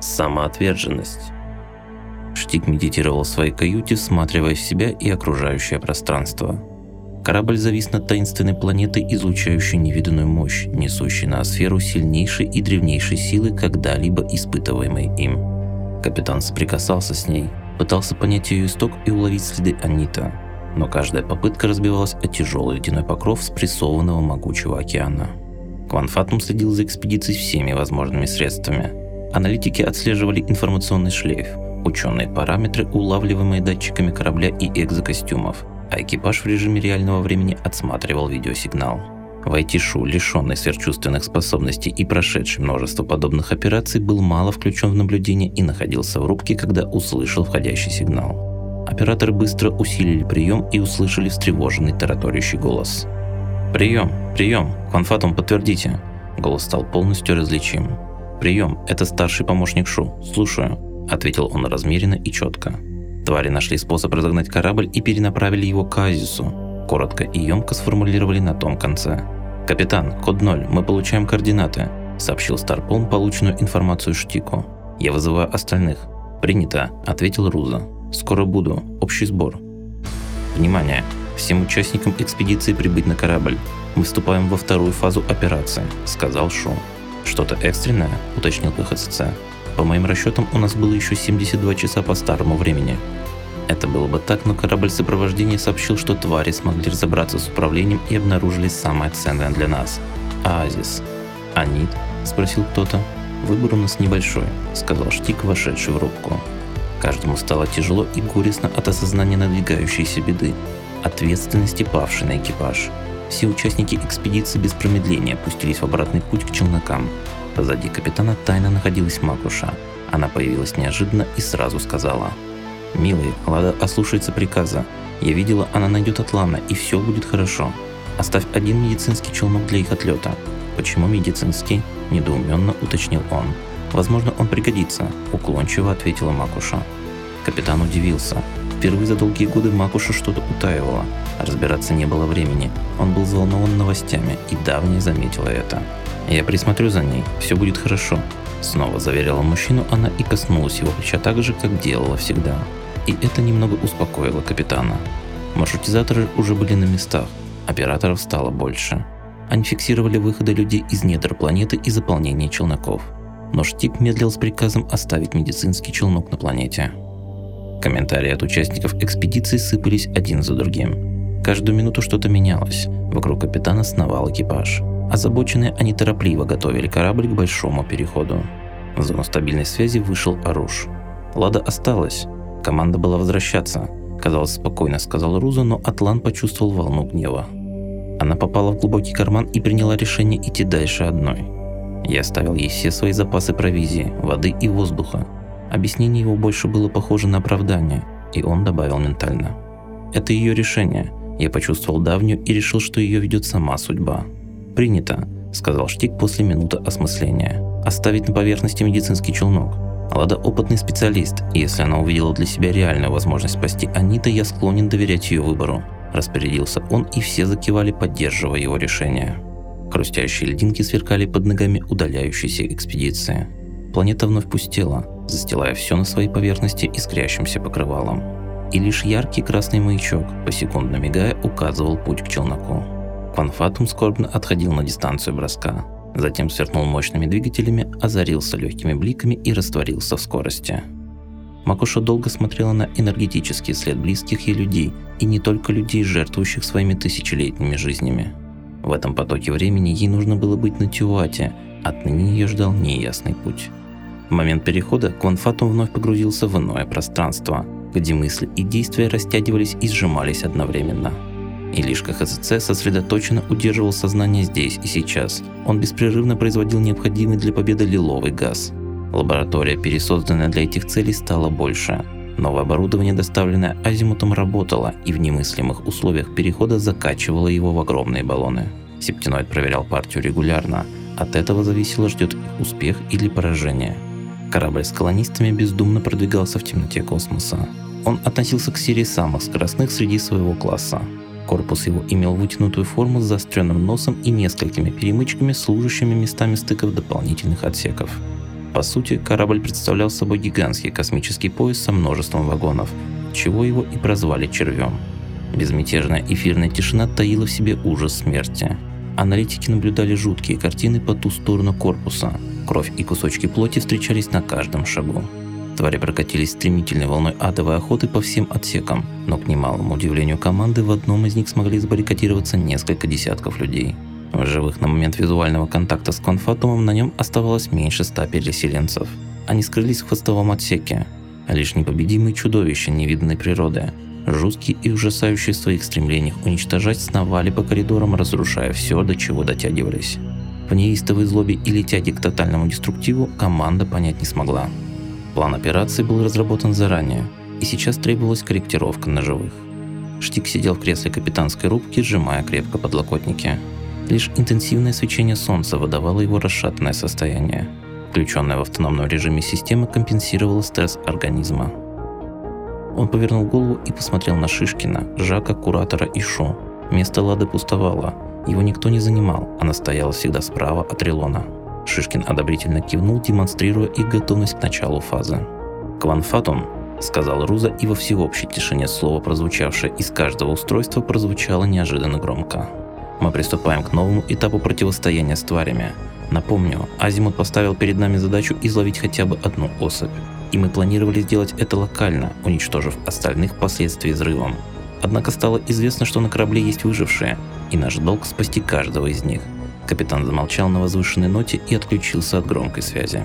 Самоотверженность. Штик медитировал в своей каюте, всматриваясь в себя и окружающее пространство. Корабль завис над таинственной планетой, излучающей невиданную мощь, несущей на сферу сильнейшей и древнейшей силы, когда-либо испытываемой им. Капитан соприкасался с ней, пытался понять ее исток и уловить следы Анита, но каждая попытка разбивалась о тяжелый ледяной покров спрессованного могучего океана. Кванфатум следил за экспедицией всеми возможными средствами. Аналитики отслеживали информационный шлейф, ученые параметры, улавливаемые датчиками корабля и экзокостюмов, а экипаж в режиме реального времени отсматривал видеосигнал. Вайтишу, лишенный сверхчувственных способностей и прошедший множество подобных операций, был мало включен в наблюдение и находился в рубке, когда услышал входящий сигнал. Операторы быстро усилили прием и услышали встревоженный тараторящий голос. «Прием! Прием! Конфатум, подтвердите!» Голос стал полностью различим. «Прием! Это старший помощник Шу. Слушаю!» Ответил он размеренно и четко. Твари нашли способ разогнать корабль и перенаправили его к Азису. Коротко и емко сформулировали на том конце. «Капитан, код 0, мы получаем координаты», – сообщил Старпом полученную информацию Штику. «Я вызываю остальных». «Принято», – ответил Руза. «Скоро буду. Общий сбор». «Внимание! Всем участникам экспедиции прибыть на корабль. Мы вступаем во вторую фазу операции», – сказал Шу. «Что-то экстренное?» – уточнил ПХЦЦ. «По моим расчетам, у нас было еще 72 часа по старому времени. Это было бы так, но корабль сопровождения сообщил, что твари смогли разобраться с управлением и обнаружили самое ценное для нас – оазис. «Анит?» – спросил кто-то. «Выбор у нас небольшой», – сказал Штик, вошедший в рубку. Каждому стало тяжело и горестно от осознания надвигающейся беды, ответственности павшей на экипаж. Все участники экспедиции без промедления пустились в обратный путь к челнокам. Позади капитана тайно находилась Макуша. Она появилась неожиданно и сразу сказала – «Милый, Лада ослушается приказа. Я видела, она найдет Атлана, и все будет хорошо. Оставь один медицинский челнок для их отлета». «Почему медицинский?» – недоуменно уточнил он. «Возможно, он пригодится», – уклончиво ответила Макуша. Капитан удивился. Впервые за долгие годы Макуша что-то утаивала. Разбираться не было времени. Он был взволнован новостями, и давняя заметила это. «Я присмотрю за ней, все будет хорошо», – снова заверила мужчину она и коснулась его плеча так же, как делала всегда и это немного успокоило капитана. Маршрутизаторы уже были на местах, операторов стало больше. Они фиксировали выходы людей из недр планеты и заполнение челноков. Но Штип медлил с приказом оставить медицинский челнок на планете. Комментарии от участников экспедиции сыпались один за другим. Каждую минуту что-то менялось. Вокруг капитана сновал экипаж. Озабоченные они торопливо готовили корабль к большому переходу. В зону стабильной связи вышел Аруш. Лада осталась, Команда была возвращаться, казалось спокойно, сказал Руза, но Атлан почувствовал волну гнева. Она попала в глубокий карман и приняла решение идти дальше одной. Я оставил ей все свои запасы провизии, воды и воздуха. Объяснение его больше было похоже на оправдание, и он добавил ментально. Это ее решение. Я почувствовал давнюю и решил, что ее ведет сама судьба. «Принято», — сказал Штик после минуты осмысления. «Оставить на поверхности медицинский челнок. Лада опытный специалист, и если она увидела для себя реальную возможность спасти Анита, я склонен доверять ее выбору. Распорядился он, и все закивали, поддерживая его решение. Хрустящие льдинки сверкали под ногами удаляющейся экспедиции. Планета вновь пустела, застилая все на своей поверхности искрящимся покрывалом. И лишь яркий красный маячок, посекундно мигая, указывал путь к челноку. Кванфатум скорбно отходил на дистанцию броска, Затем сверкнул мощными двигателями, озарился легкими бликами и растворился в скорости. Макуша долго смотрела на энергетический след близких ей людей, и не только людей, жертвующих своими тысячелетними жизнями. В этом потоке времени ей нужно было быть на Тюате, отныне ее ждал неясный путь. В момент перехода Кванфатум вновь погрузился в иное пространство, где мысли и действия растягивались и сжимались одновременно – и лишь КХЗЦ сосредоточенно удерживал сознание здесь и сейчас. Он беспрерывно производил необходимый для победы лиловый газ. Лаборатория, пересозданная для этих целей, стала больше. Новое оборудование, доставленное Азимутом, работало и в немыслимых условиях перехода закачивало его в огромные баллоны. Септиноид проверял партию регулярно. От этого зависело, ждет их успех или поражение. Корабль с колонистами бездумно продвигался в темноте космоса. Он относился к серии самых скоростных среди своего класса. Корпус его имел вытянутую форму с заостренным носом и несколькими перемычками, служащими местами стыков дополнительных отсеков. По сути, корабль представлял собой гигантский космический пояс со множеством вагонов, чего его и прозвали червем. Безмятежная эфирная тишина таила в себе ужас смерти. Аналитики наблюдали жуткие картины по ту сторону корпуса. Кровь и кусочки плоти встречались на каждом шагу. Твари прокатились стремительной волной адовой охоты по всем отсекам, но к немалому удивлению команды в одном из них смогли забаррикадироваться несколько десятков людей. В живых на момент визуального контакта с конфатумом на нем оставалось меньше ста переселенцев. Они скрылись в хвостовом отсеке, а лишь непобедимые чудовища невиданной природы, жуткие и ужасающие в своих стремлениях уничтожать, сновали по коридорам, разрушая все, до чего дотягивались. В неистовой злобе или тяге к тотальному деструктиву команда понять не смогла. План операции был разработан заранее, и сейчас требовалась корректировка ножевых. Штик сидел в кресле капитанской рубки, сжимая крепко подлокотники. Лишь интенсивное свечение солнца выдавало его расшатанное состояние. Включенная в автономном режиме система компенсировала стресс организма. Он повернул голову и посмотрел на Шишкина, Жака, Куратора и Шу. Место Лады пустовало. Его никто не занимал, она стояла всегда справа от Релона. Шишкин одобрительно кивнул, демонстрируя их готовность к началу фазы. «Кванфатум», — сказал Руза, и во всеобщей тишине слово, прозвучавшее из каждого устройства, прозвучало неожиданно громко. «Мы приступаем к новому этапу противостояния с тварями. Напомню, Азимут поставил перед нами задачу изловить хотя бы одну особь. И мы планировали сделать это локально, уничтожив остальных впоследствии взрывом. Однако стало известно, что на корабле есть выжившие, и наш долг спасти каждого из них. Капитан замолчал на возвышенной ноте и отключился от громкой связи.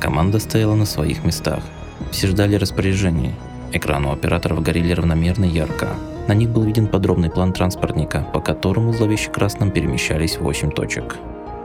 Команда стояла на своих местах. Все ждали распоряжений. Экраны у операторов горели равномерно ярко. На них был виден подробный план транспортника, по которому зловеще красным перемещались 8 точек.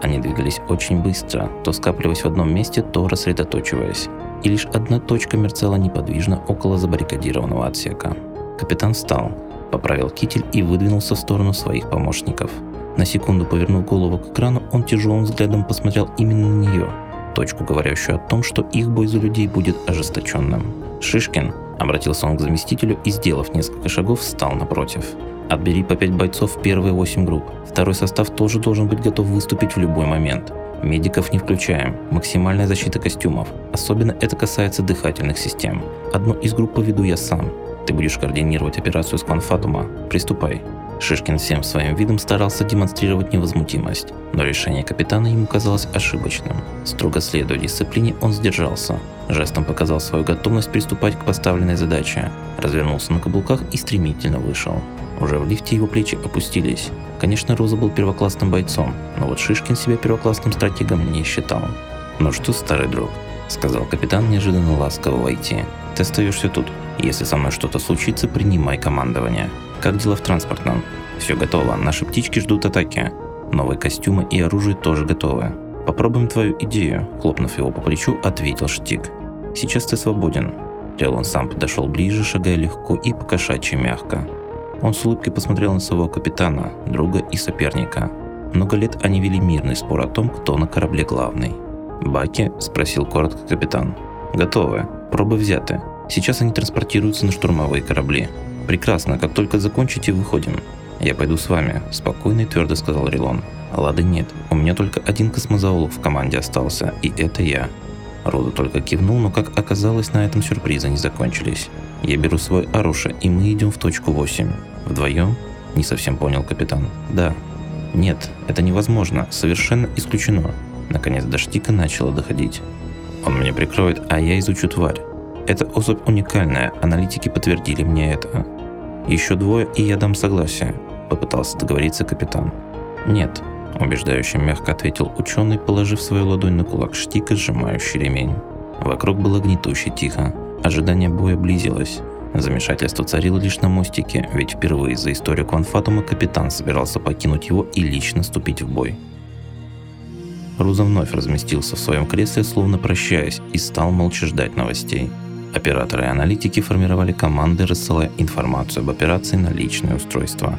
Они двигались очень быстро, то скапливаясь в одном месте, то рассредоточиваясь. И лишь одна точка мерцала неподвижно около забаррикадированного отсека. Капитан встал, поправил китель и выдвинулся в сторону своих помощников – на секунду повернув голову к экрану, он тяжелым взглядом посмотрел именно на нее, точку, говорящую о том, что их бой за людей будет ожесточенным. «Шишкин», — обратился он к заместителю и, сделав несколько шагов, встал напротив. «Отбери по пять бойцов в первые восемь групп. Второй состав тоже должен быть готов выступить в любой момент. Медиков не включаем. Максимальная защита костюмов. Особенно это касается дыхательных систем. Одну из групп поведу я сам. Ты будешь координировать операцию с Кванфатума. Приступай. Шишкин всем своим видом старался демонстрировать невозмутимость, но решение капитана ему казалось ошибочным. Строго следуя дисциплине, он сдержался, жестом показал свою готовность приступать к поставленной задаче, развернулся на каблуках и стремительно вышел. Уже в лифте его плечи опустились. Конечно, Роза был первоклассным бойцом, но вот Шишкин себя первоклассным стратегом не считал. «Ну что, старый друг», — сказал капитан, неожиданно ласково войти. «Ты остаешься тут. Если со мной что-то случится, принимай командование. Как дела в транспортном? Все готово, наши птички ждут атаки. Новые костюмы и оружие тоже готовы. Попробуем твою идею, хлопнув его по плечу, ответил Штик. Сейчас ты свободен. Релон сам подошел ближе, шагая легко и покошачьи мягко. Он с улыбкой посмотрел на своего капитана, друга и соперника. Много лет они вели мирный спор о том, кто на корабле главный. «Баки?» – спросил коротко капитан. «Готовы. Пробы взяты. Сейчас они транспортируются на штурмовые корабли. Прекрасно, как только закончите, выходим. Я пойду с вами, спокойно и твердо сказал Рилон. Лады нет, у меня только один космозоолог в команде остался, и это я. Рода только кивнул, но как оказалось, на этом сюрпризы не закончились. Я беру свой Аруша, и мы идем в точку 8. Вдвоем? Не совсем понял капитан. Да. Нет, это невозможно, совершенно исключено. Наконец до Штика начало доходить. Он меня прикроет, а я изучу тварь. Эта особь уникальная, аналитики подтвердили мне это. Еще двое, и я дам согласие», – попытался договориться капитан. «Нет», – убеждающе мягко ответил ученый, положив свою ладонь на кулак штика, сжимающий ремень. Вокруг было гнетуще тихо. Ожидание боя близилось. Замешательство царило лишь на мостике, ведь впервые за историю Кванфатума капитан собирался покинуть его и лично вступить в бой. Руза вновь разместился в своем кресле, словно прощаясь, и стал молча ждать новостей. Операторы и аналитики формировали команды, рассылая информацию об операции на личное устройство.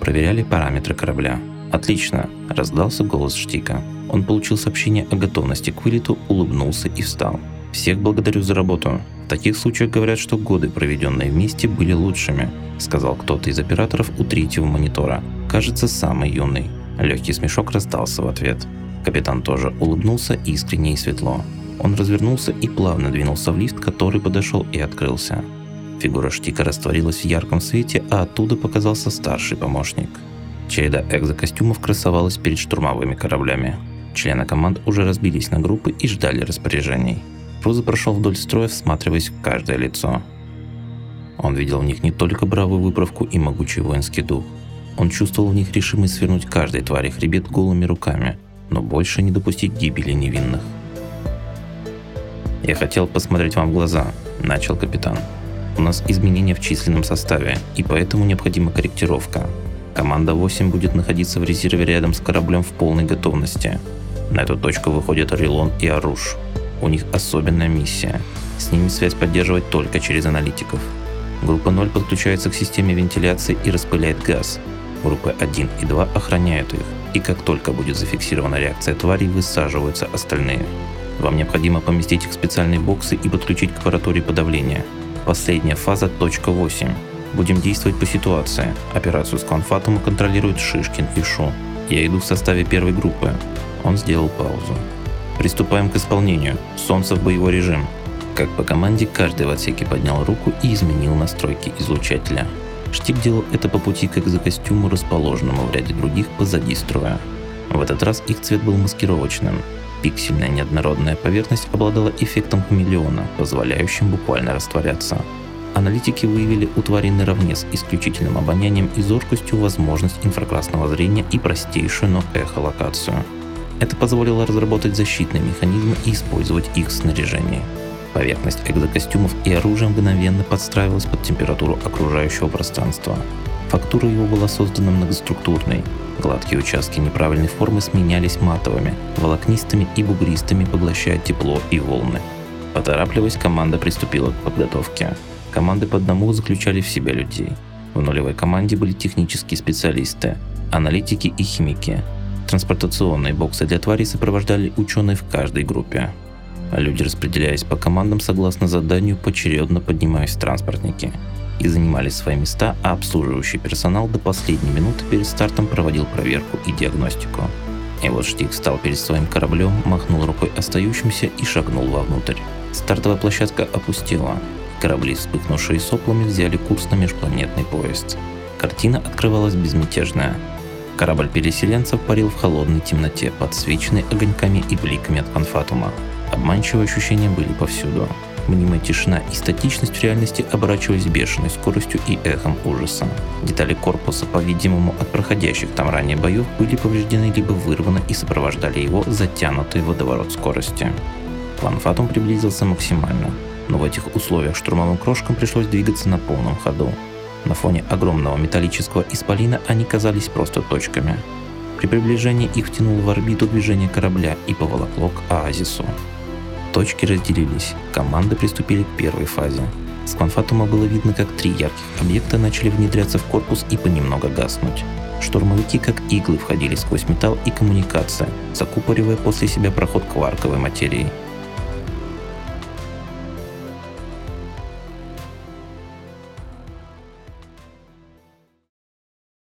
Проверяли параметры корабля. «Отлично!» – раздался голос Штика. Он получил сообщение о готовности к вылету, улыбнулся и встал. «Всех благодарю за работу. В таких случаях говорят, что годы, проведенные вместе, были лучшими», – сказал кто-то из операторов у третьего монитора. Кажется, самый юный. Легкий смешок раздался в ответ. Капитан тоже улыбнулся искренне и светло. Он развернулся и плавно двинулся в лифт, который подошел и открылся. Фигура Штика растворилась в ярком свете, а оттуда показался старший помощник. Череда экзокостюмов красовалась перед штурмовыми кораблями. Члены команд уже разбились на группы и ждали распоряжений. Роза прошел вдоль строя, всматриваясь в каждое лицо. Он видел в них не только бравую выправку и могучий воинский дух. Он чувствовал в них решимость свернуть каждой твари хребет голыми руками, но больше не допустить гибели невинных. «Я хотел посмотреть вам в глаза», – начал капитан. У нас изменения в численном составе, и поэтому необходима корректировка. Команда 8 будет находиться в резерве рядом с кораблем в полной готовности. На эту точку выходят Рилон и Аруш. У них особенная миссия. С ними связь поддерживать только через аналитиков. Группа 0 подключается к системе вентиляции и распыляет газ. Группы 1 и 2 охраняют их, и как только будет зафиксирована реакция тварей, высаживаются остальные. Вам необходимо поместить их в специальные боксы и подключить к аппаратуре подавления – Последняя фаза точка 8. Будем действовать по ситуации. Операцию с Конфатума контролируют Шишкин и Шу. Я иду в составе первой группы. Он сделал паузу. Приступаем к исполнению. Солнце в боевой режим. Как по команде, каждый в отсеке поднял руку и изменил настройки излучателя. Штик делал это по пути к экзокостюму, расположенному в ряде других позади строя. В этот раз их цвет был маскировочным, Пиксельная неоднородная поверхность обладала эффектом хамелеона, позволяющим буквально растворяться. Аналитики выявили у твари наравне с исключительным обонянием и зоркостью возможность инфракрасного зрения и простейшую, но эхолокацию. Это позволило разработать защитные механизмы и использовать их в снаряжении. Поверхность экзокостюмов и оружия мгновенно подстраивалась под температуру окружающего пространства. Фактура его была создана многоструктурной, Гладкие участки неправильной формы сменялись матовыми, волокнистыми и бугристыми, поглощая тепло и волны. Поторапливаясь, команда приступила к подготовке. Команды по одному заключали в себя людей. В нулевой команде были технические специалисты, аналитики и химики. Транспортационные боксы для тварей сопровождали ученые в каждой группе. Люди распределялись по командам согласно заданию, поочередно поднимаясь в транспортники – и занимали свои места, а обслуживающий персонал до последней минуты перед стартом проводил проверку и диагностику. И вот Штик встал перед своим кораблем, махнул рукой остающимся и шагнул вовнутрь. Стартовая площадка опустела. Корабли, вспыхнувшие соплами, взяли курс на межпланетный поезд. Картина открывалась безмятежная. Корабль переселенцев парил в холодной темноте, подсвеченный огоньками и бликами от конфатума. Обманчивые ощущения были повсюду. Мнимая тишина и статичность в реальности оборачивались бешеной скоростью и эхом ужаса. Детали корпуса, по-видимому, от проходящих там ранее боев, были повреждены либо вырваны и сопровождали его затянутый водоворот скорости. План Фатум приблизился максимально, но в этих условиях штурмовым крошкам пришлось двигаться на полном ходу. На фоне огромного металлического исполина они казались просто точками. При приближении их втянуло в орбиту движение корабля и поволокло к оазису. Точки разделились, команды приступили к первой фазе. С Кванфатума было видно, как три ярких объекта начали внедряться в корпус и понемногу гаснуть. Штурмовики как иглы входили сквозь металл и коммуникация, закупоривая после себя проход кварковой материи –